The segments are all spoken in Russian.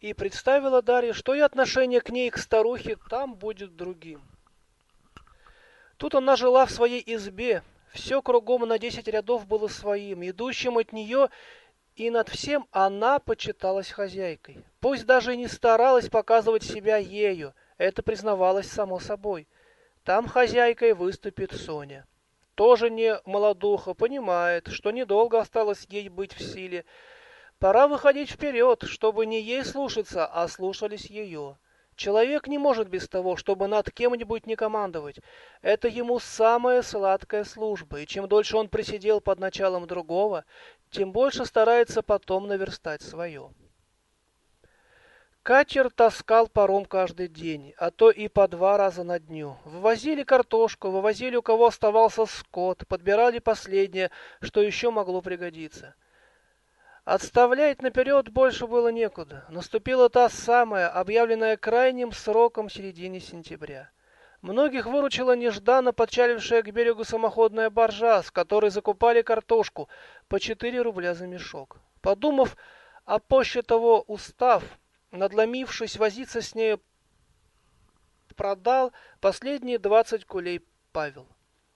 и представила Дарья, что и отношение к ней, к старухе, там будет другим. Тут она жила в своей избе, все кругом на десять рядов было своим, идущим от нее, и над всем она почиталась хозяйкой. Пусть даже и не старалась показывать себя ею, это признавалось само собой. Там хозяйкой выступит Соня. Тоже не молодуха, понимает, что недолго осталось ей быть в силе. Пора выходить вперед, чтобы не ей слушаться, а слушались ее. Человек не может без того, чтобы над кем-нибудь не командовать. Это ему самая сладкая служба, и чем дольше он присидел под началом другого, тем больше старается потом наверстать свое. Катер таскал паром каждый день, а то и по два раза на дню. Вывозили картошку, вывозили у кого оставался скот, подбирали последнее, что еще могло пригодиться. Отставлять наперед больше было некуда. Наступила та самая, объявленная крайним сроком в сентября. Многих выручила нежданно подчалившая к берегу самоходная баржа, с которой закупали картошку по 4 рубля за мешок. Подумав, а позже того устав, надломившись возиться с нею, продал последние 20 кулей Павел.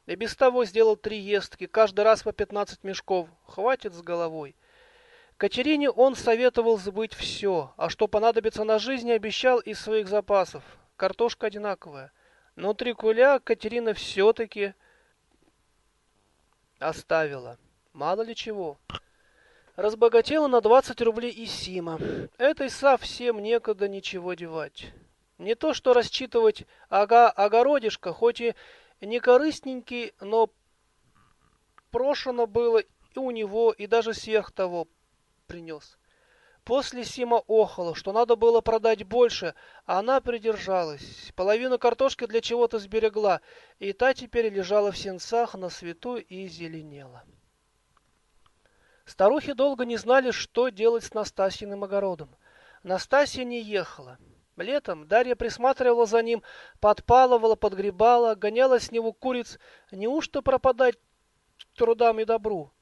И без того сделал три ездки, каждый раз по 15 мешков. Хватит с головой. Катерине он советовал забыть все, а что понадобится на жизнь, обещал из своих запасов. Картошка одинаковая. Но три куля Катерина все-таки оставила. Мало ли чего. Разбогатела на 20 рублей и Сима. Этой совсем некогда ничего девать. Не то что рассчитывать ага огородишко, хоть и не корыстненький, но прошено было и у него, и даже сверх того принес. После Сима охала, что надо было продать больше, а она придержалась. Половину картошки для чего-то сберегла, и та теперь лежала в сенцах на свету и зеленела. Старухи долго не знали, что делать с Настасьиным огородом. Настасья не ехала. Летом Дарья присматривала за ним, подпалывала, подгребала, гоняла с него куриц. Неужто пропадать трудам и добру?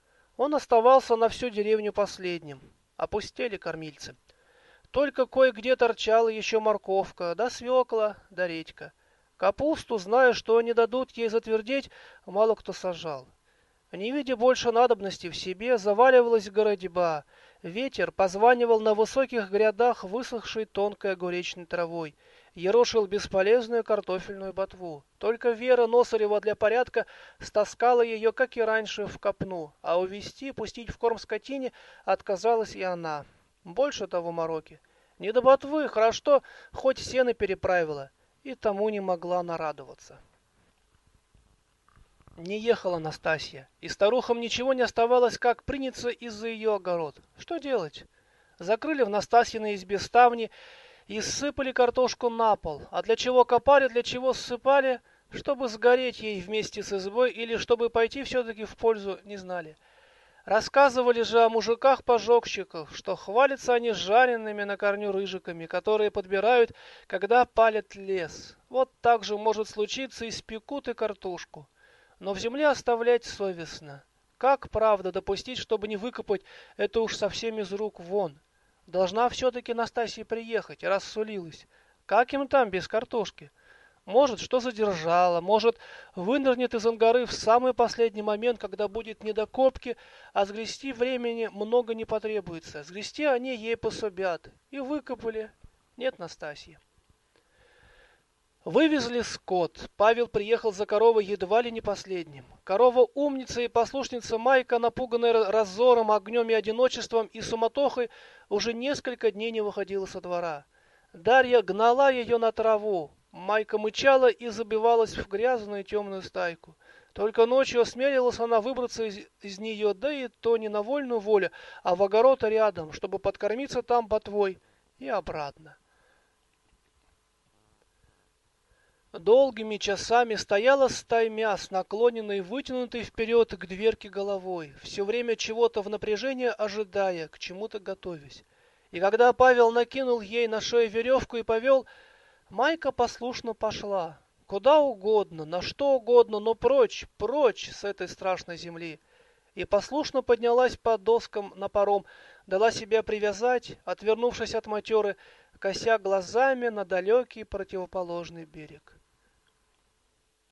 Он оставался на всю деревню последним. Опустели кормильцы. Только кое-где торчала еще морковка, да свекла, да редька. Капусту, зная, что не дадут ей затвердеть, мало кто сажал. Не видя больше надобности в себе, заваливалась городьба. Ветер позванивал на высоких грядах высохшей тонкой огуречной травой — ерошил бесполезную картофельную ботву. Только Вера Носарева для порядка стаскала ее, как и раньше, в копну, а увести, пустить в корм скотине отказалась и она. Больше того мороки. Не до ботвы, хорошо, хоть сено переправила, и тому не могла нарадоваться. Не ехала Настасья, и старухам ничего не оставалось, как приняться из-за ее огород. Что делать? Закрыли в Настасьиной избе ставни, и сыпали картошку на пол. А для чего копали, для чего ссыпали, чтобы сгореть ей вместе с избой или чтобы пойти все-таки в пользу, не знали. Рассказывали же о мужиках-пожогщиках, что хвалятся они жареными на корню рыжиками, которые подбирают, когда палят лес. Вот так же может случиться и спекут и картошку. Но в земле оставлять совестно. Как, правда, допустить, чтобы не выкопать это уж совсем из рук вон? Должна все-таки Настасья приехать, раз сулилась. Как им там без картошки? Может, что задержала, может, вынырнет из ангары в самый последний момент, когда будет недокопки, а сгрести времени много не потребуется. Сгрести они ей пособят. И выкопали. Нет Настасьи. Вывезли скот. Павел приехал за коровой едва ли не последним. Корова умница и послушница Майка, напуганная разором, огнем и одиночеством и суматохой, уже несколько дней не выходила со двора. Дарья гнала ее на траву. Майка мычала и забивалась в грязную темную стайку. Только ночью осмелилась она выбраться из, из нее, да и то не на вольную волю, а в огород рядом, чтобы подкормиться там ботвой и обратно. Долгими часами стояла стаймя с наклоненной, вытянутой вперед к дверке головой, все время чего-то в напряжении ожидая, к чему-то готовясь. И когда Павел накинул ей на шею веревку и повел, Майка послушно пошла. Куда угодно, на что угодно, но прочь, прочь с этой страшной земли. и послушно поднялась по доскам на паром, дала себя привязать, отвернувшись от матеры, кося глазами на далекий противоположный берег.